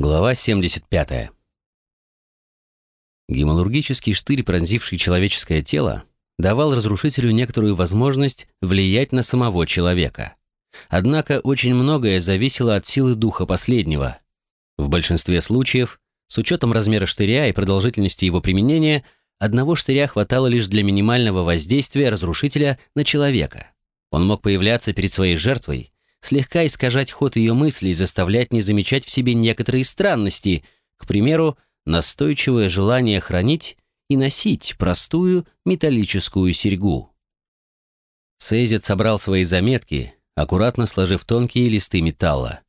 Глава 75. Гемалургический штырь, пронзивший человеческое тело, давал разрушителю некоторую возможность влиять на самого человека. Однако очень многое зависело от силы духа последнего. В большинстве случаев, с учетом размера штыря и продолжительности его применения, одного штыря хватало лишь для минимального воздействия разрушителя на человека. Он мог появляться перед своей жертвой, слегка искажать ход ее мыслей заставлять не замечать в себе некоторые странности, к примеру, настойчивое желание хранить и носить простую металлическую серьгу. Сейзит собрал свои заметки, аккуратно сложив тонкие листы металла.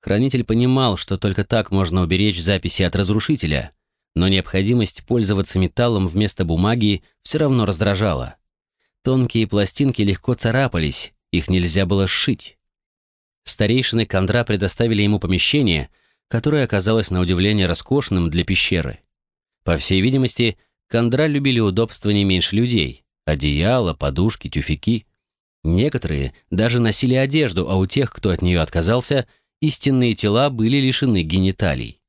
Хранитель понимал, что только так можно уберечь записи от разрушителя, но необходимость пользоваться металлом вместо бумаги все равно раздражала. Тонкие пластинки легко царапались, их нельзя было сшить. Старейшины Кондра предоставили ему помещение, которое оказалось на удивление роскошным для пещеры. По всей видимости, Кондра любили удобства не меньше людей. Одеяло, подушки, тюфяки. Некоторые даже носили одежду, а у тех, кто от нее отказался, истинные тела были лишены гениталий.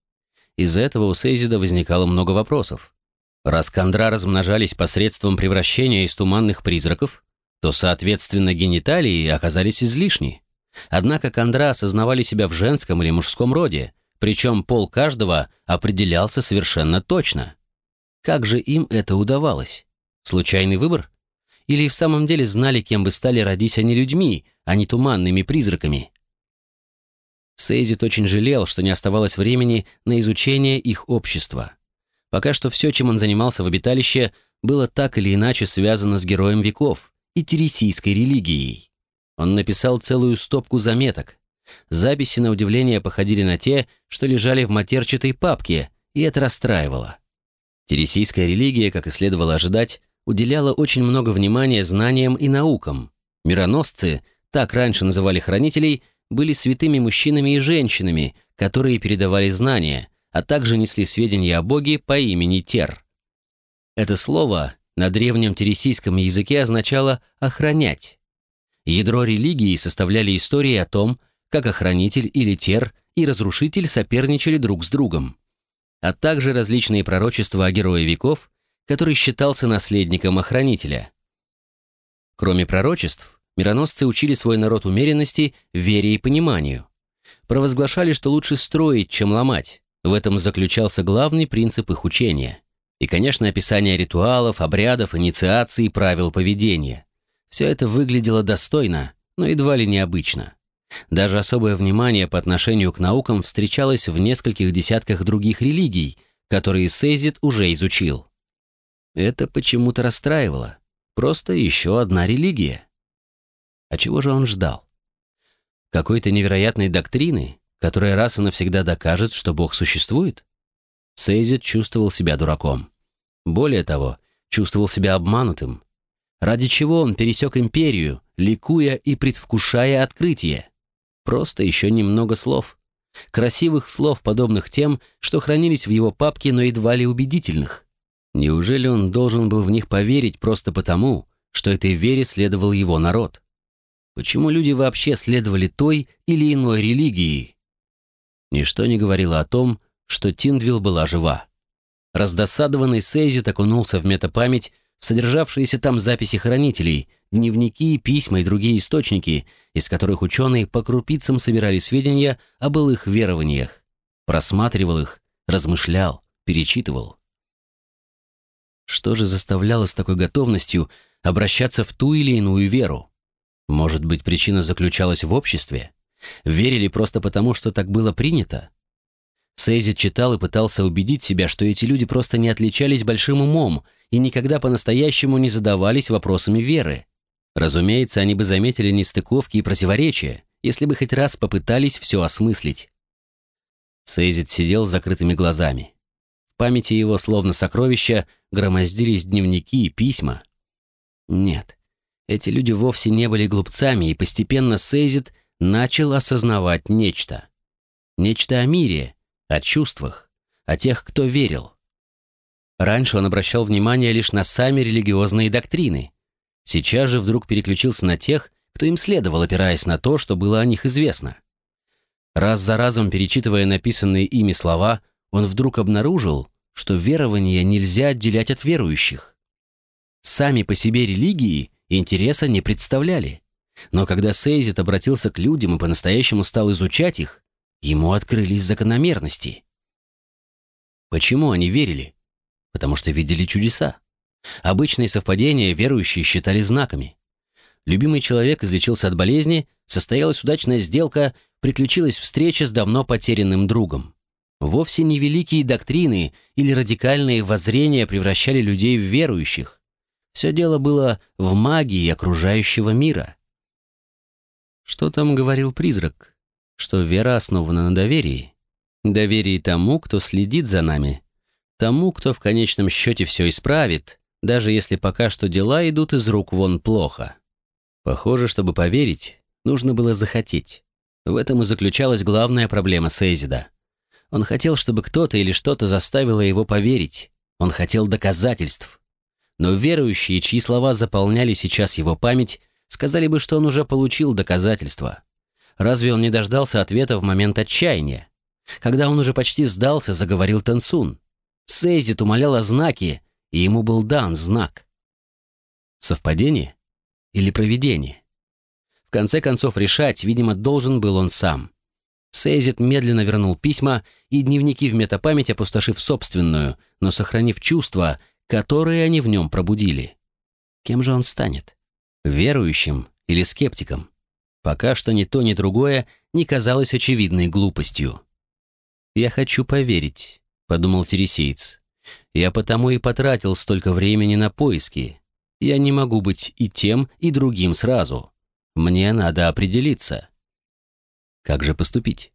Из-за этого у Сейзида возникало много вопросов. Раз Кондра размножались посредством превращения из туманных призраков, то, соответственно, гениталии оказались излишни. Однако кондра осознавали себя в женском или мужском роде, причем пол каждого определялся совершенно точно. Как же им это удавалось? Случайный выбор? Или в самом деле знали, кем бы стали родить они людьми, а не туманными призраками? Сейзит очень жалел, что не оставалось времени на изучение их общества. Пока что все, чем он занимался в обиталище, было так или иначе связано с героем веков и тересийской религией. Он написал целую стопку заметок. Записи, на удивление, походили на те, что лежали в матерчатой папке, и это расстраивало. Тересийская религия, как и следовало ожидать, уделяла очень много внимания знаниям и наукам. Мироносцы, так раньше называли хранителей, были святыми мужчинами и женщинами, которые передавали знания, а также несли сведения о боге по имени Тер. Это слово на древнем тересийском языке означало «охранять». Ядро религии составляли истории о том, как охранитель или тер и разрушитель соперничали друг с другом, а также различные пророчества о герое веков, который считался наследником охранителя. Кроме пророчеств, мироносцы учили свой народ умеренности, вере и пониманию. Провозглашали, что лучше строить, чем ломать. В этом заключался главный принцип их учения. И, конечно, описание ритуалов, обрядов, инициаций, правил поведения. Все это выглядело достойно, но едва ли необычно. Даже особое внимание по отношению к наукам встречалось в нескольких десятках других религий, которые Сейзит уже изучил. Это почему-то расстраивало. Просто еще одна религия. А чего же он ждал? Какой-то невероятной доктрины, которая раз и навсегда докажет, что Бог существует? Сейзит чувствовал себя дураком. Более того, чувствовал себя обманутым, Ради чего он пересек империю, ликуя и предвкушая открытие? Просто еще немного слов. Красивых слов, подобных тем, что хранились в его папке, но едва ли убедительных. Неужели он должен был в них поверить просто потому, что этой вере следовал его народ? Почему люди вообще следовали той или иной религии? Ничто не говорило о том, что Тиндвилл была жива. Раздосадованный Сейзи окунулся в метапамять, содержавшиеся там записи хранителей, дневники, письма и другие источники, из которых ученые по крупицам собирали сведения о былых верованиях. Просматривал их, размышлял, перечитывал. Что же заставляло с такой готовностью обращаться в ту или иную веру? Может быть, причина заключалась в обществе? Верили просто потому, что так было принято? Сейзит читал и пытался убедить себя, что эти люди просто не отличались большим умом и никогда по-настоящему не задавались вопросами веры. Разумеется, они бы заметили нестыковки и противоречия, если бы хоть раз попытались все осмыслить. Сейзит сидел с закрытыми глазами. В памяти его, словно сокровища, громоздились дневники и письма. Нет, эти люди вовсе не были глупцами, и постепенно Сейзит начал осознавать нечто. Нечто о мире, о чувствах, о тех, кто верил. Раньше он обращал внимание лишь на сами религиозные доктрины. Сейчас же вдруг переключился на тех, кто им следовал, опираясь на то, что было о них известно. Раз за разом перечитывая написанные ими слова, он вдруг обнаружил, что верования нельзя отделять от верующих. Сами по себе религии интереса не представляли. Но когда Сейзит обратился к людям и по-настоящему стал изучать их, ему открылись закономерности. Почему они верили? Потому что видели чудеса. Обычные совпадения верующие считали знаками. Любимый человек излечился от болезни, состоялась удачная сделка, приключилась встреча с давно потерянным другом. Вовсе не великие доктрины или радикальные воззрения превращали людей в верующих. Все дело было в магии окружающего мира. Что там говорил призрак? Что вера основана на доверии. Доверии тому, кто следит за нами. Тому, кто в конечном счете все исправит, даже если пока что дела идут из рук вон плохо. Похоже, чтобы поверить, нужно было захотеть. В этом и заключалась главная проблема Сейзида. Он хотел, чтобы кто-то или что-то заставило его поверить. Он хотел доказательств. Но верующие, чьи слова заполняли сейчас его память, сказали бы, что он уже получил доказательства. Разве он не дождался ответа в момент отчаяния? Когда он уже почти сдался, заговорил Тансун. Сейзит умолял о знаке, и ему был дан знак. Совпадение или провидение? В конце концов, решать, видимо, должен был он сам. Сейзит медленно вернул письма и дневники в метапамять, опустошив собственную, но сохранив чувства, которые они в нем пробудили. Кем же он станет? Верующим или скептиком? Пока что ни то, ни другое не казалось очевидной глупостью. «Я хочу поверить», — подумал Тересеец. «Я потому и потратил столько времени на поиски. Я не могу быть и тем, и другим сразу. Мне надо определиться». Как же поступить?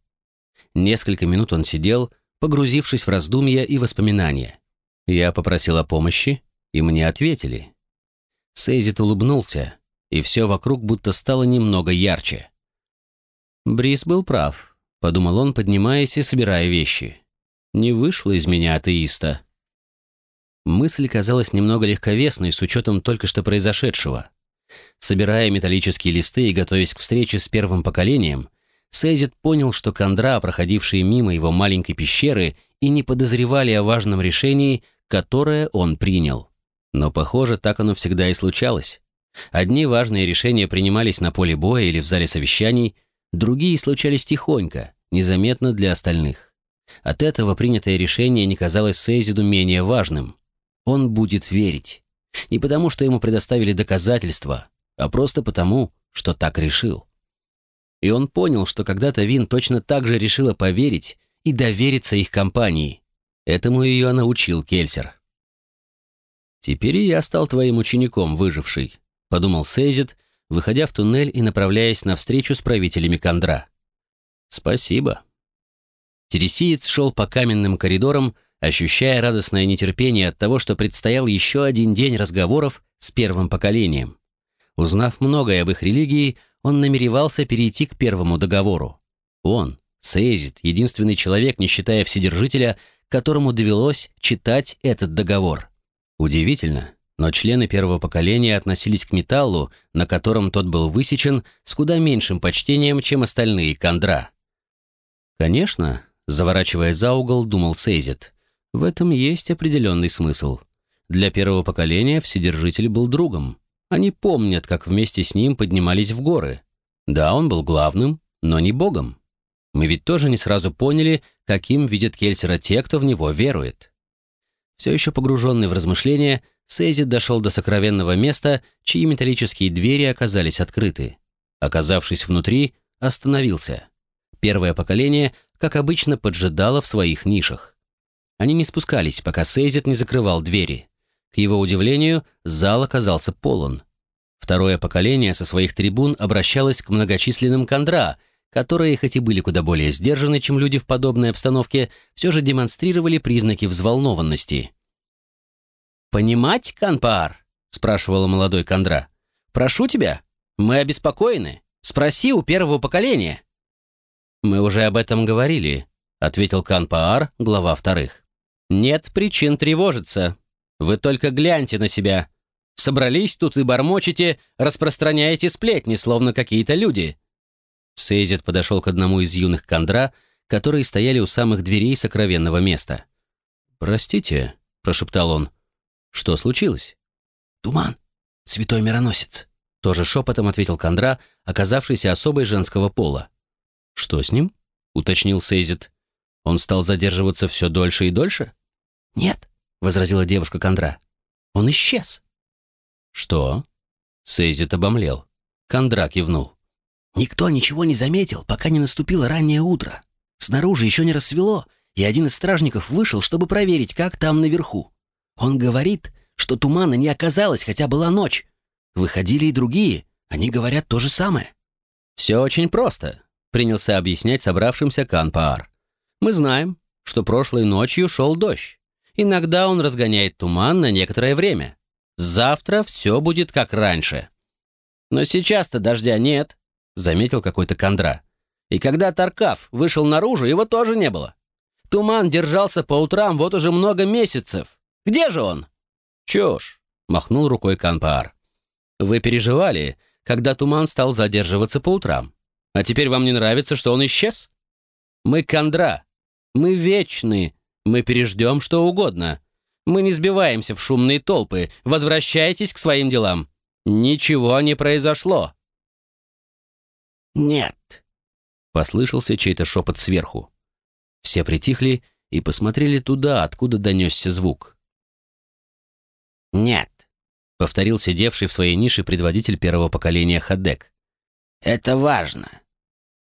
Несколько минут он сидел, погрузившись в раздумья и воспоминания. Я попросил о помощи, и мне ответили. Сейзит улыбнулся, и все вокруг будто стало немного ярче. Брис был прав, подумал он, поднимаясь и собирая вещи. Не вышло из меня атеиста. Мысль казалась немного легковесной с учетом только что произошедшего. Собирая металлические листы и готовясь к встрече с первым поколением, Сейзит понял, что кондра, проходившие мимо его маленькой пещеры, и не подозревали о важном решении, которое он принял. Но, похоже, так оно всегда и случалось. Одни важные решения принимались на поле боя или в зале совещаний, другие случались тихонько, незаметно для остальных. От этого принятое решение не казалось Сейзиду менее важным. Он будет верить. Не потому, что ему предоставили доказательства, а просто потому, что так решил. И он понял, что когда-то Вин точно так же решила поверить и довериться их компании. Этому ее научил Кельсер. «Теперь я стал твоим учеником, выживший», — подумал Сейзит, выходя в туннель и направляясь на встречу с правителями Кондра. «Спасибо». Тересиец шел по каменным коридорам, ощущая радостное нетерпение от того, что предстоял еще один день разговоров с первым поколением. Узнав многое об их религии, он намеревался перейти к первому договору. Он, Сейзит, единственный человек, не считая Вседержителя, которому довелось читать этот договор. Удивительно, но члены первого поколения относились к металлу, на котором тот был высечен, с куда меньшим почтением, чем остальные кондра. Конечно, заворачивая за угол, думал Сейзит, в этом есть определенный смысл. Для первого поколения Вседержитель был другом. Они помнят, как вместе с ним поднимались в горы. Да, он был главным, но не богом. Мы ведь тоже не сразу поняли, каким видят Кельсера те, кто в него верует. Все еще погруженный в размышления, Сейзит дошел до сокровенного места, чьи металлические двери оказались открыты. Оказавшись внутри, остановился. Первое поколение, как обычно, поджидало в своих нишах. Они не спускались, пока Сейзит не закрывал двери. К его удивлению, зал оказался полон. Второе поколение со своих трибун обращалось к многочисленным кондра, которые, хоть и были куда более сдержаны, чем люди в подобной обстановке, все же демонстрировали признаки взволнованности. «Понимать, Канпаар?» — спрашивала молодой кондра. «Прошу тебя, мы обеспокоены. Спроси у первого поколения». «Мы уже об этом говорили», — ответил Канпаар, глава вторых. «Нет причин тревожиться», вы только гляньте на себя. Собрались тут и бормочете, распространяете сплетни, словно какие-то люди. Сейзит подошел к одному из юных кондра, которые стояли у самых дверей сокровенного места. «Простите», — прошептал он. «Что случилось?» «Туман, святой мироносец», — тоже шепотом ответил кондра, оказавшийся особой женского пола. «Что с ним?» — уточнил Сейзит. «Он стал задерживаться все дольше и дольше?» «Нет», — возразила девушка кондра. «Он исчез». «Что?» Сейзит обомлел. Кондра кивнул. Никто ничего не заметил, пока не наступило раннее утро. Снаружи еще не рассвело, и один из стражников вышел, чтобы проверить, как там наверху. Он говорит, что тумана не оказалось, хотя была ночь. Выходили и другие, они говорят то же самое. «Все очень просто», — принялся объяснять собравшимся Канпаар. «Мы знаем, что прошлой ночью шел дождь. Иногда он разгоняет туман на некоторое время. Завтра все будет как раньше. Но сейчас-то дождя нет, заметил какой-то кондра. И когда Таркав вышел наружу, его тоже не было. Туман держался по утрам вот уже много месяцев. Где же он? Чушь, махнул рукой Канпаар. Вы переживали, когда туман стал задерживаться по утрам. А теперь вам не нравится, что он исчез? Мы кондра. Мы вечны. Мы переждем что угодно. Мы не сбиваемся в шумные толпы. Возвращайтесь к своим делам. Ничего не произошло. «Нет», — послышался чей-то шепот сверху. Все притихли и посмотрели туда, откуда донесся звук. «Нет», — повторил сидевший в своей нише предводитель первого поколения Хадек. «Это важно.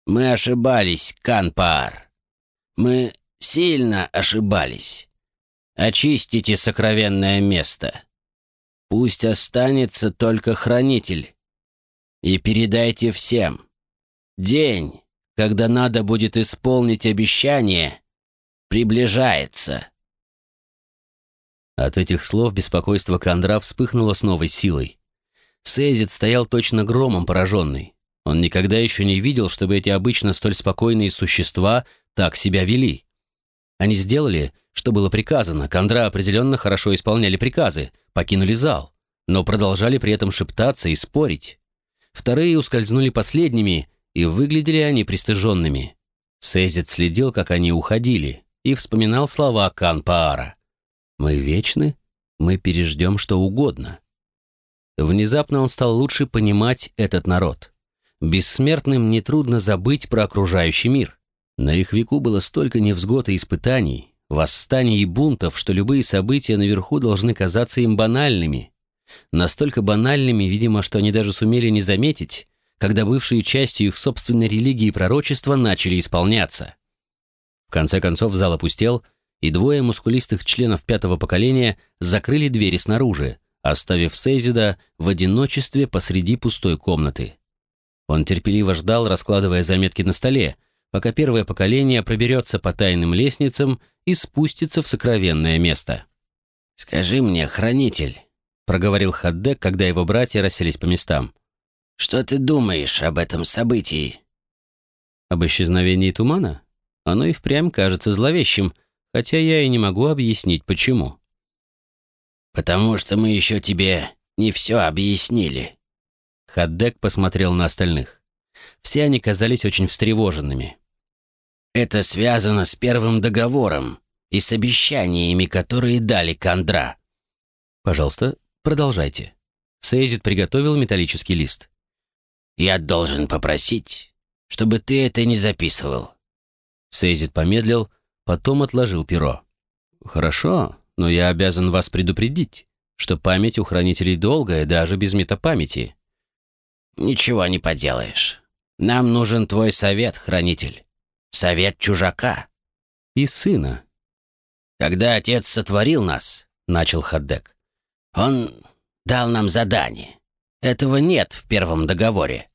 Мы ошибались, Канпаар. Мы сильно ошибались. Очистите сокровенное место. Пусть останется только хранитель. И передайте всем, День, когда надо будет исполнить обещание, приближается. От этих слов беспокойство Кондра вспыхнуло с новой силой. Сейзит стоял точно громом пораженный. Он никогда еще не видел, чтобы эти обычно столь спокойные существа так себя вели. Они сделали, что было приказано. Кондра определенно хорошо исполняли приказы, покинули зал, но продолжали при этом шептаться и спорить. Вторые ускользнули последними и выглядели они пристыженными. Сейзит следил, как они уходили, и вспоминал слова Кан-Паара. «Мы вечны, мы переждем что угодно». Внезапно он стал лучше понимать этот народ. Бессмертным нетрудно забыть про окружающий мир. На их веку было столько невзгод и испытаний, восстаний и бунтов, что любые события наверху должны казаться им банальными. Настолько банальными, видимо, что они даже сумели не заметить, когда бывшие частью их собственной религии и пророчества начали исполняться. В конце концов зал опустел, и двое мускулистых членов пятого поколения закрыли двери снаружи, оставив Сейзида в одиночестве посреди пустой комнаты. Он терпеливо ждал, раскладывая заметки на столе, пока первое поколение проберется по тайным лестницам и спустится в сокровенное место. «Скажи мне, хранитель», — проговорил Хаддек, когда его братья расселись по местам, — что ты думаешь об этом событии?» «Об исчезновении тумана? Оно и впрямь кажется зловещим, хотя я и не могу объяснить, почему». «Потому что мы еще тебе не все объяснили». Хаддек посмотрел на остальных. Все они казались очень встревоженными. «Это связано с первым договором и с обещаниями, которые дали Кондра». «Пожалуйста, продолжайте». Сейзит приготовил металлический лист. Я должен попросить, чтобы ты это не записывал». Сейзит помедлил, потом отложил перо. «Хорошо, но я обязан вас предупредить, что память у хранителей долгая, даже без метапамяти». «Ничего не поделаешь. Нам нужен твой совет, хранитель. Совет чужака». «И сына». «Когда отец сотворил нас», — начал Хаддек, — «он дал нам задание. Этого нет в первом договоре».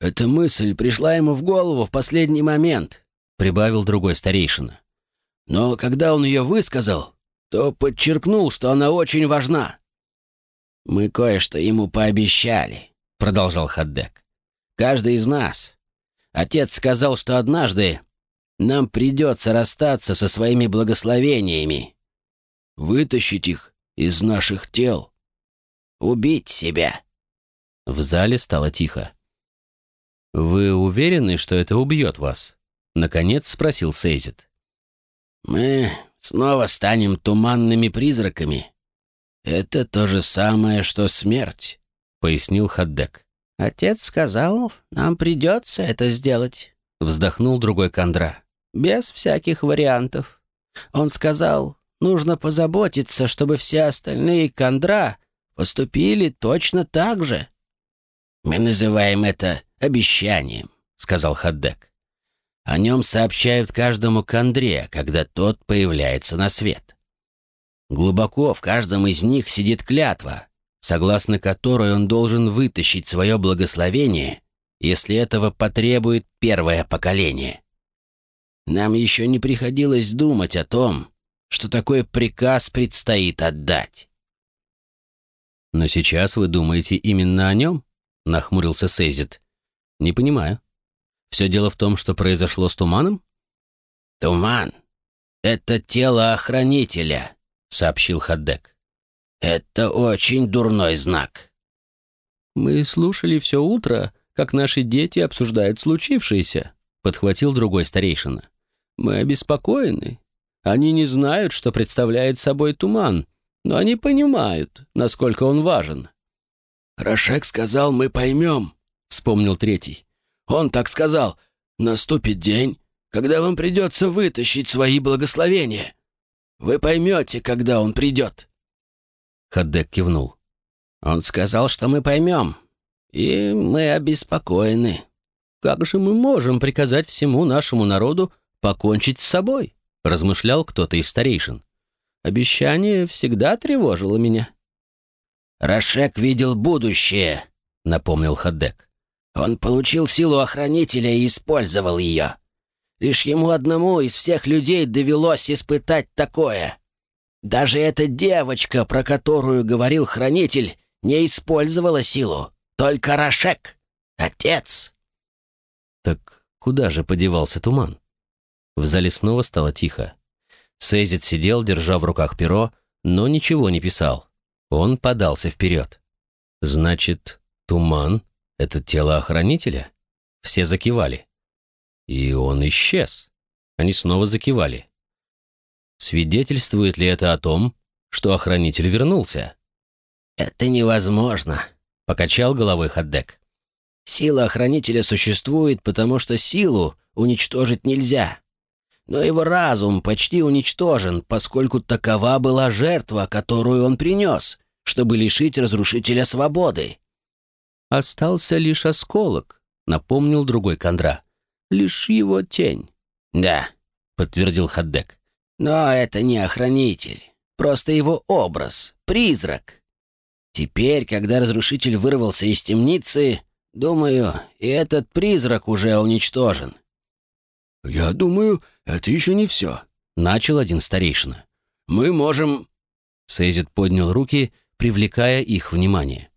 «Эта мысль пришла ему в голову в последний момент», — прибавил другой старейшина. «Но когда он ее высказал, то подчеркнул, что она очень важна». «Мы кое-что ему пообещали», — продолжал Хаддек. «Каждый из нас. Отец сказал, что однажды нам придется расстаться со своими благословениями. Вытащить их из наших тел. Убить себя». В зале стало тихо. «Вы уверены, что это убьет вас?» — наконец спросил Сейзит. «Мы снова станем туманными призраками. Это то же самое, что смерть», — пояснил Хаддек. «Отец сказал, нам придется это сделать», — вздохнул другой Кондра. «Без всяких вариантов. Он сказал, нужно позаботиться, чтобы все остальные Кондра поступили точно так же». «Мы называем это обещанием», — сказал Хаддек. «О нем сообщают каждому кондре, когда тот появляется на свет. Глубоко в каждом из них сидит клятва, согласно которой он должен вытащить свое благословение, если этого потребует первое поколение. Нам еще не приходилось думать о том, что такой приказ предстоит отдать. «Но сейчас вы думаете именно о нем?» — нахмурился Сейзит. «Не понимаю. Все дело в том, что произошло с туманом?» «Туман — это тело охранителя», — сообщил Хаддек. «Это очень дурной знак». «Мы слушали все утро, как наши дети обсуждают случившееся», — подхватил другой старейшина. «Мы обеспокоены. Они не знают, что представляет собой туман, но они понимают, насколько он важен. «Рашек сказал, мы поймем», — вспомнил третий. «Он так сказал, наступит день, когда вам придется вытащить свои благословения. Вы поймете, когда он придет». Хаддек кивнул. «Он сказал, что мы поймем, и мы обеспокоены». «Как же мы можем приказать всему нашему народу покончить с собой?» — размышлял кто-то из старейшин. «Обещание всегда тревожило меня». «Рашек видел будущее», — напомнил Хадек. «Он получил силу охранителя и использовал ее. Лишь ему одному из всех людей довелось испытать такое. Даже эта девочка, про которую говорил хранитель, не использовала силу. Только Рашек, отец». «Так куда же подевался туман?» В зале снова стало тихо. Сейзит сидел, держа в руках перо, но ничего не писал. Он подался вперед. «Значит, туман — это тело охранителя?» Все закивали. И он исчез. Они снова закивали. Свидетельствует ли это о том, что охранитель вернулся? «Это невозможно», — покачал головой Хаддек. «Сила охранителя существует, потому что силу уничтожить нельзя. Но его разум почти уничтожен, поскольку такова была жертва, которую он принес чтобы лишить разрушителя свободы. «Остался лишь осколок», — напомнил другой Кондра. «Лишь его тень». «Да», — подтвердил Хаддек. «Но это не охранитель, просто его образ, призрак. Теперь, когда разрушитель вырвался из темницы, думаю, и этот призрак уже уничтожен». «Я думаю, это еще не все», — начал один старейшина. «Мы можем...» Сейзит поднял руки привлекая их внимание.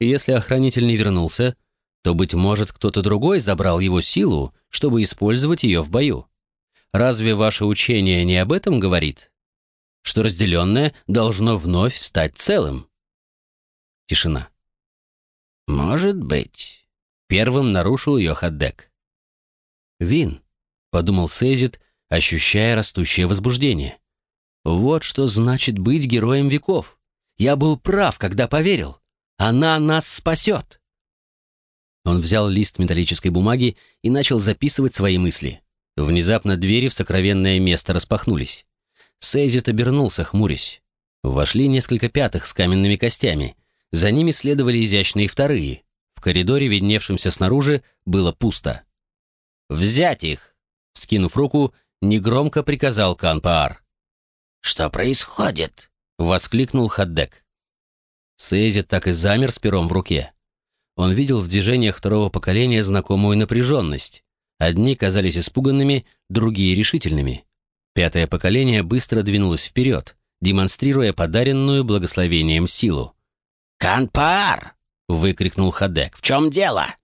Если охранитель не вернулся, то, быть может, кто-то другой забрал его силу, чтобы использовать ее в бою. Разве ваше учение не об этом говорит? Что разделенное должно вновь стать целым? Тишина. «Может быть». Первым нарушил ее Хаддек. «Вин», — подумал Сейзит, ощущая растущее возбуждение. «Вот что значит быть героем веков. Я был прав, когда поверил. Она нас спасет. Он взял лист металлической бумаги и начал записывать свои мысли. Внезапно двери в сокровенное место распахнулись. Сейзит обернулся, хмурясь. Вошли несколько пятых с каменными костями. За ними следовали изящные вторые. В коридоре, видневшемся снаружи, было пусто. «Взять их!» Скинув руку, негромко приказал Канпаар. «Что происходит?» — воскликнул Хаддек. Сейзи так и замер с пером в руке. Он видел в движениях второго поколения знакомую напряженность. Одни казались испуганными, другие — решительными. Пятое поколение быстро двинулось вперед, демонстрируя подаренную благословением силу. «Канпаар!» — выкрикнул Хадек. «В чем дело?»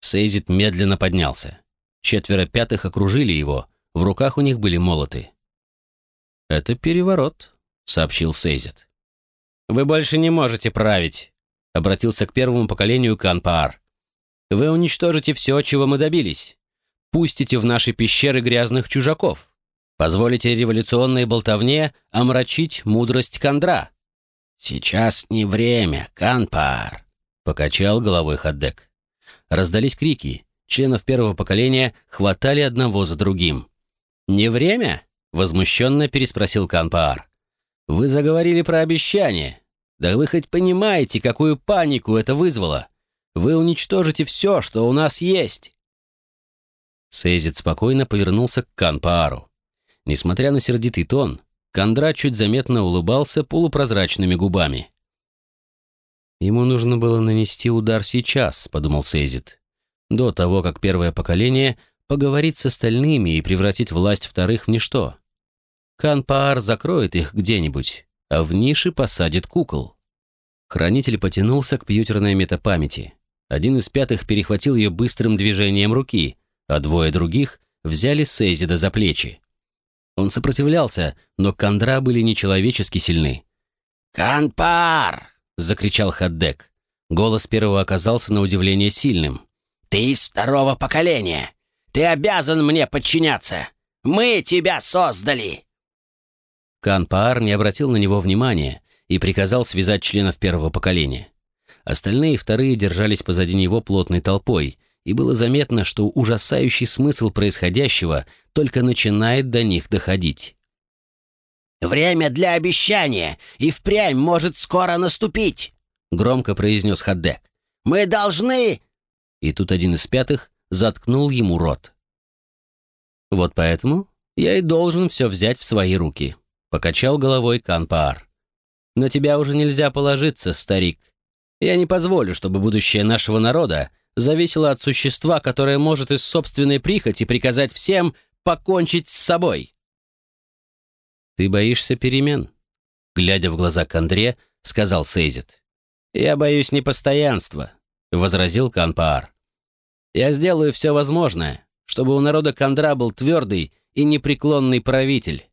Сейзит медленно поднялся. Четверо пятых окружили его, в руках у них были молоты. «Это переворот», — сообщил Сейзет. «Вы больше не можете править», — обратился к первому поколению Канпаар. Вы уничтожите все, чего мы добились. Пустите в наши пещеры грязных чужаков. Позволите революционной болтовне омрачить мудрость Кандра». «Сейчас не время, Канпар», — покачал головой Хаддек. Раздались крики. Членов первого поколения хватали одного за другим. «Не время?» — возмущенно переспросил Канпаар. «Вы заговорили про обещание. Да вы хоть понимаете, какую панику это вызвало? Вы уничтожите все, что у нас есть!» Сейзит спокойно повернулся к Канпаару. Несмотря на сердитый тон, Кандра чуть заметно улыбался полупрозрачными губами. «Ему нужно было нанести удар сейчас», — подумал Сейзит, «до того, как первое поколение поговорит с остальными и превратить власть вторых в ничто. Канпаар закроет их где-нибудь, а в нише посадит кукол». Хранитель потянулся к пьютерной метапамяти. Один из пятых перехватил ее быстрым движением руки, а двое других взяли Сейзида за плечи. Он сопротивлялся, но кандра были нечеловечески сильны. «Канпар!» — закричал Хаддек. Голос первого оказался на удивление сильным. «Ты из второго поколения! Ты обязан мне подчиняться! Мы тебя создали!» Канпаар не обратил на него внимания и приказал связать членов первого поколения. Остальные вторые держались позади него плотной толпой, и было заметно, что ужасающий смысл происходящего только начинает до них доходить. «Время для обещания и впрямь может скоро наступить», — громко произнес Хаддек. «Мы должны...» И тут один из пятых заткнул ему рот. «Вот поэтому я и должен все взять в свои руки», — покачал головой Канпаар. «На тебя уже нельзя положиться, старик. Я не позволю, чтобы будущее нашего народа зависело от существа, которое может из собственной прихоти приказать всем покончить с собой. «Ты боишься перемен?» Глядя в глаза Кандре, сказал Сейзит. «Я боюсь непостоянства», — возразил Канпаар. «Я сделаю все возможное, чтобы у народа Кандра был твердый и непреклонный правитель».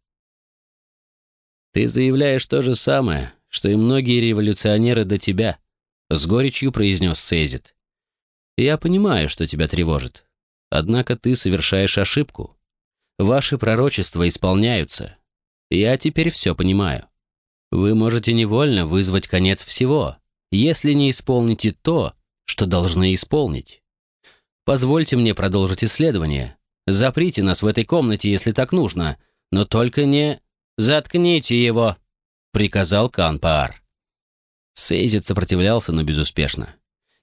«Ты заявляешь то же самое, что и многие революционеры до тебя», — с горечью произнес Сейзит. Я понимаю, что тебя тревожит. Однако ты совершаешь ошибку. Ваши пророчества исполняются. Я теперь все понимаю. Вы можете невольно вызвать конец всего, если не исполните то, что должны исполнить. Позвольте мне продолжить исследование. Заприте нас в этой комнате, если так нужно, но только не... Заткните его, приказал Канпаар. Сейзит сопротивлялся, но безуспешно.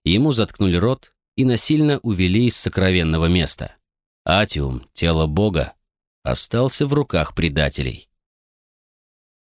Ему заткнули рот, и насильно увели из сокровенного места. Атиум, тело Бога, остался в руках предателей.